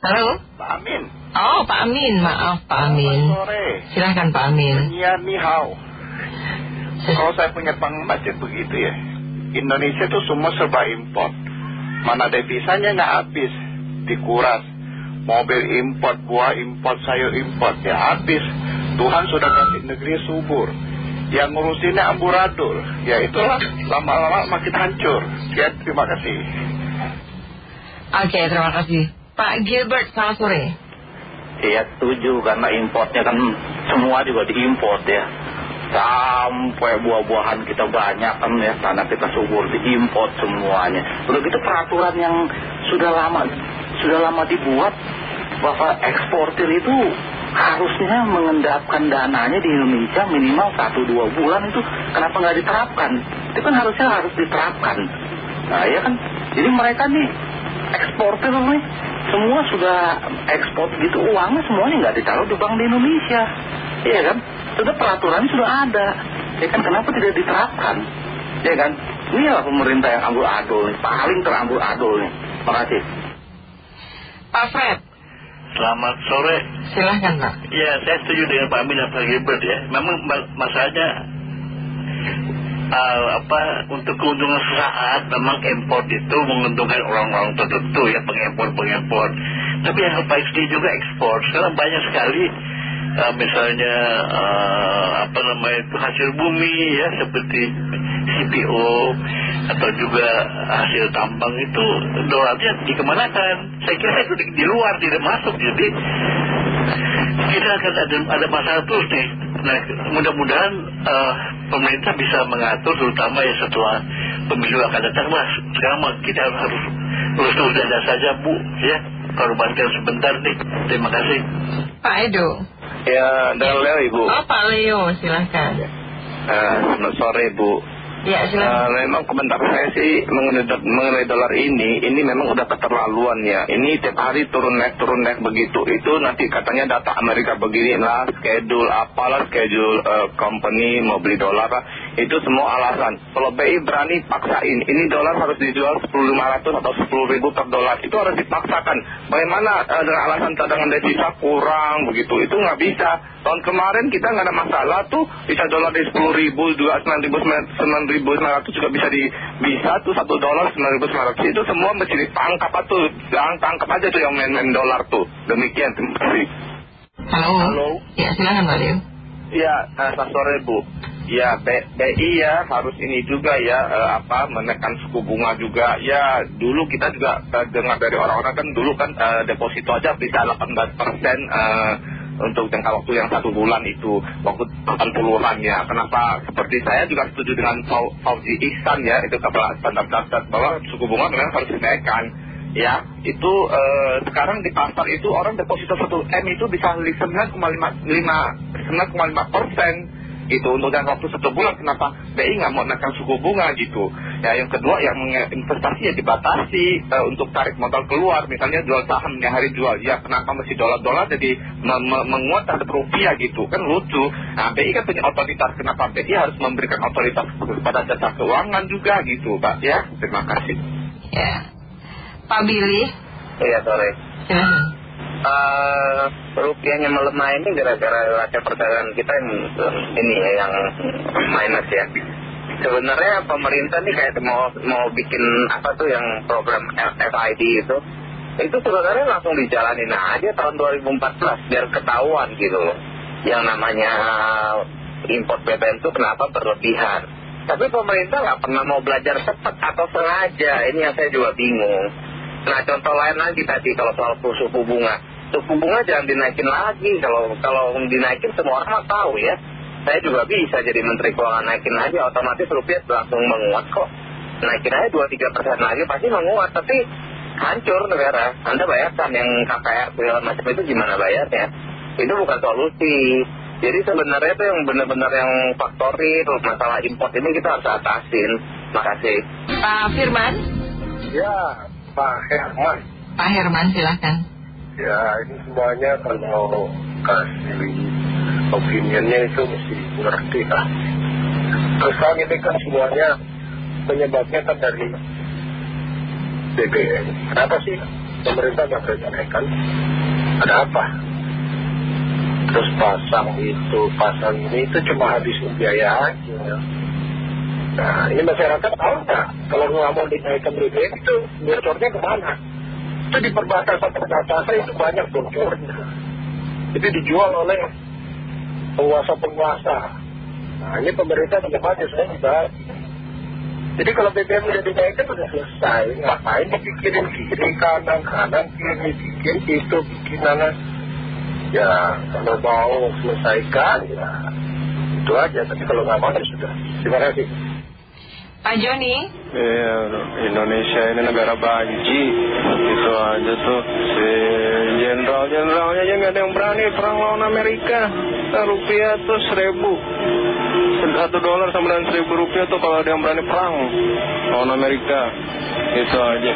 Halo? Pak Amin. Oh, Pak Amin. Maaf, Pak Amin. Selamat sore. Silahkan, Pak Amin. Iya, ni hao. Kalau saya punya pengbaca begitu ya. Indonesia itu semua serba import. Mana devisanya nggak habis. Dikuras. Mobil import, buah import, sayur import. Ya habis. Tuhan sudah kasih negeri subur. Yang ngurusinnya amburadul. Ya itulah. Lama-lama makin hancur. Ya, terima kasih. Oke, terima kasih. Pak Gilbert, selamat sore. Iya setuju karena importnya kan semua juga diimport ya Sampai buah-buahan kita banyak kan ya Tanah kita subur diimport semuanya Udah gitu peraturan yang sudah lama Sudah lama dibuat Bahwa eksportir itu harusnya mengendapkan dananya di Indonesia minimal 1-2 bulan itu Kenapa nggak diterapkan? Itu kan harusnya harus diterapkan Nah ya kan Jadi mereka nih eksportir nih semua sudah ekspor gitu uangnya semuanya nggak ditaruh di bank di Indonesia. Iya kan? Sudah peraturannya sudah ada. Ya kan? Kenapa tidak diterapkan? Ya kan? Inilah pemerintah yang ambul adul nih paling terambul adul nih. Makasih Pak Fred, Selamat sore. silahkan Pak. Ya, saya setuju dengan Pak Amin dan Pak Gilbert ya. Memang ma- masalahnya uh, apa untuk keuntungan sesaat memang import itu menguntungkan orang-orang tertentu ya pengekspor. Tapi yang baik juga ekspor. Sekarang banyak sekali uh, misalnya uh, apa namanya itu hasil bumi ya seperti CPO atau juga hasil tambang itu dolarnya dikemanakan. Saya kira itu di, di luar tidak masuk jadi kita akan ada, ada masalah terus nih. Nah, mudah-mudahan uh, pemerintah bisa mengatur terutama ya setelah pemilu akan datang mas. Sekarang kita harus lurus-lurus dada saja bu ya. Kalau bantuan sebentar nih. Terima kasih. Pak Edo. ya dan Leo ibu Oh, Pak Leo, silahkan. Eh, selamat sore bu Ya. Eh, memang komentar saya sih mengenai, do- mengenai dolar ini, ini memang udah keterlaluan ya. Ini tiap hari turun naik turun naik begitu. Itu nanti katanya data Amerika begini lah, schedule apalah, schedule eh, company mau beli dolar lah. Itu semua alasan. Kalau BI berani paksain, ini dolar harus dijual 10.500 atau 10.000 per dolar. Itu harus dipaksakan. Bagaimana eh, dengan alasan cadangan devisa kurang begitu? Itu nggak bisa. Tahun kemarin kita nggak ada masalah tuh bisa dolar di 10.000 juga 9.900 juga bisa di bisa tuh satu dolar 9.900 itu semua mesti ditangkap tuh jangan tangkap aja tuh yang main-main dolar tuh demikian terima kasih Halo. Halo. Ya, silahkan Pak Leo. Ya, selamat sore Bu. Ya, BI ya harus ini juga ya eh, apa menekan suku bunga juga. Ya, dulu kita juga eh, dengar dari orang-orang kan dulu kan eh, deposito aja bisa 18 persen untuk jangka waktu yang satu bulan itu waktu 80-an ya. Kenapa seperti saya juga setuju dengan Fau- Fauzi Ihsan ya itu kepala standar dasar bahwa suku bunga memang harus dinaikkan. Ya, itu sekarang di pasar itu orang deposito 1 M itu bisa 9,5 9,5 persen gitu untuk jangka waktu satu bulan kenapa? BI nggak mau naikkan suku bunga gitu. Ya yang kedua yang investasi ya dibatasi eh, untuk tarik modal keluar. Misalnya jual saham yang hari jual. Ya kenapa mesti dolar-dolar jadi me- me- menguat terhadap rupiah gitu? Kan lucu. Nah BI kan punya otoritas. Kenapa? BI harus memberikan otoritas kepada jasa keuangan juga gitu Pak. Ya terima kasih. Ya. Pak Billy, iya sore. Silahkan. Eh, rupiahnya melemah ini gara-gara neraca perdagangan kita yang ini ya yang minus ya. Sebenarnya pemerintah nih kayak mau mau bikin apa tuh yang program FID itu, itu sebenarnya langsung dijalanin aja tahun 2014 biar ketahuan gitu. Yang namanya import BBM itu kenapa berlebihan. Tapi pemerintah nggak pernah mau belajar cepat atau sengaja. Ini yang saya juga bingung. Nah contoh lain lagi tadi kalau soal suku bunga Suku bunga jangan dinaikin lagi. Kalau kalau dinaikin semua orang tahu ya. Saya juga bisa jadi menteri keuangan naikin aja Otomatis rupiah langsung menguat kok. Naikin aja 2-3 persen lagi pasti menguat Tapi hancur negara. Anda bayarkan yang KPR segala macam itu gimana bayarnya? Itu bukan solusi Jadi sebenarnya itu yang benar-benar yang faktori Masalah import ini kita harus atasin. Makasih Pak Firman, Ya, Pak Herman. Pak Herman, silahkan. Ya, ini semuanya kalau kasih opinionnya itu mesti ngerti lah. Terus terang ini kan semuanya penyebabnya kan dari BBM. Kenapa sih pemerintah nggak berani naikkan ada apa? Terus pasang itu pasang ini itu cuma habisin biaya aja. Nah ini masyarakat tahu nggak? Kalau nggak mau dinaikkan BBM itu bocornya ke mana itu di perbatasan-perbatasan itu banyak bocornya. Itu dijual oleh penguasa-penguasa nah ini pemerintah aja saya dibagi. Jadi kalau BBM udah dinaikkan udah selesai. Ngapain dipikirin kiri kanan kanan kiri bikin itu bikin mana ya kalau mau selesaikan ya itu aja. Tapi kalau nggak mau ya sudah. Terima kasih Pak Joni? Iya, Indonesia ini negara banci. Itu aja tuh. Si jenderal-jenderalnya aja nggak ada yang berani. Perang lawan Amerika. Nah, Rupiah tuh seribu. Satu dolar sama dengan seribu rupiah tuh kalau ada yang berani perang lawan Amerika. Itu aja